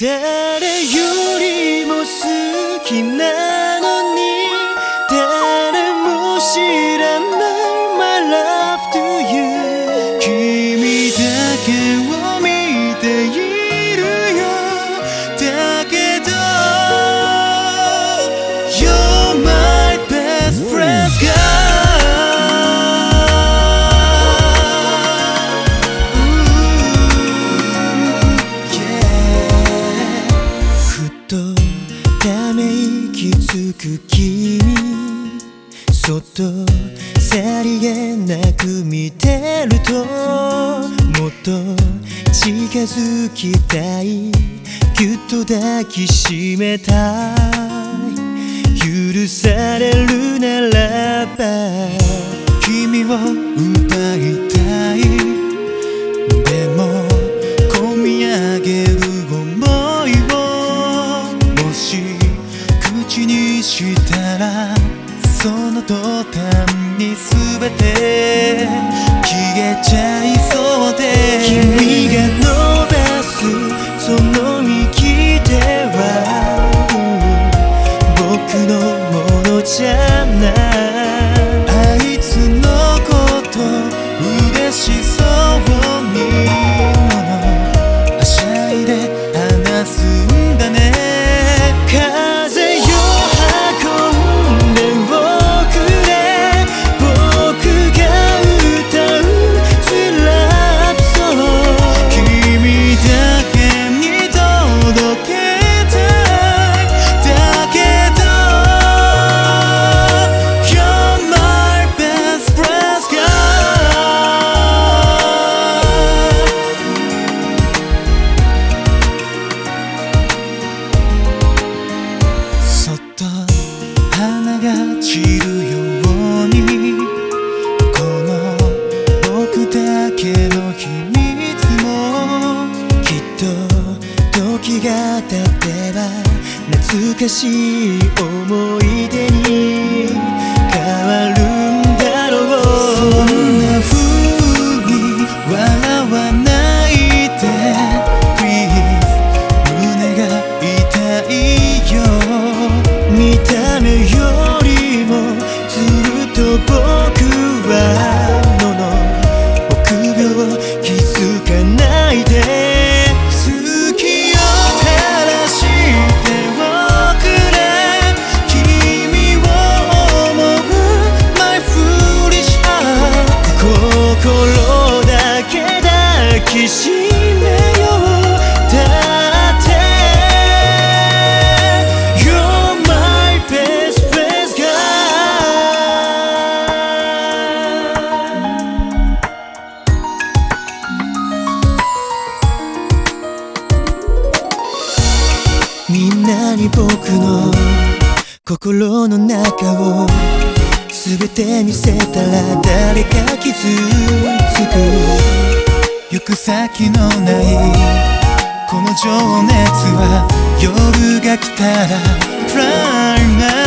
誰よりも好きなとさりげなく見てるともっと近づきたいぎゅっと抱きしめたい。許されるならば君を奪いたい。でも込み上げる想いをもし口にしたらその途端に全て消えちゃいそうで。君がの秘密もきっと時が経てば懐かしい思い出にの心の中を全て見せたら誰か傷つく。行く先のないこの情熱は夜が来たら Fly now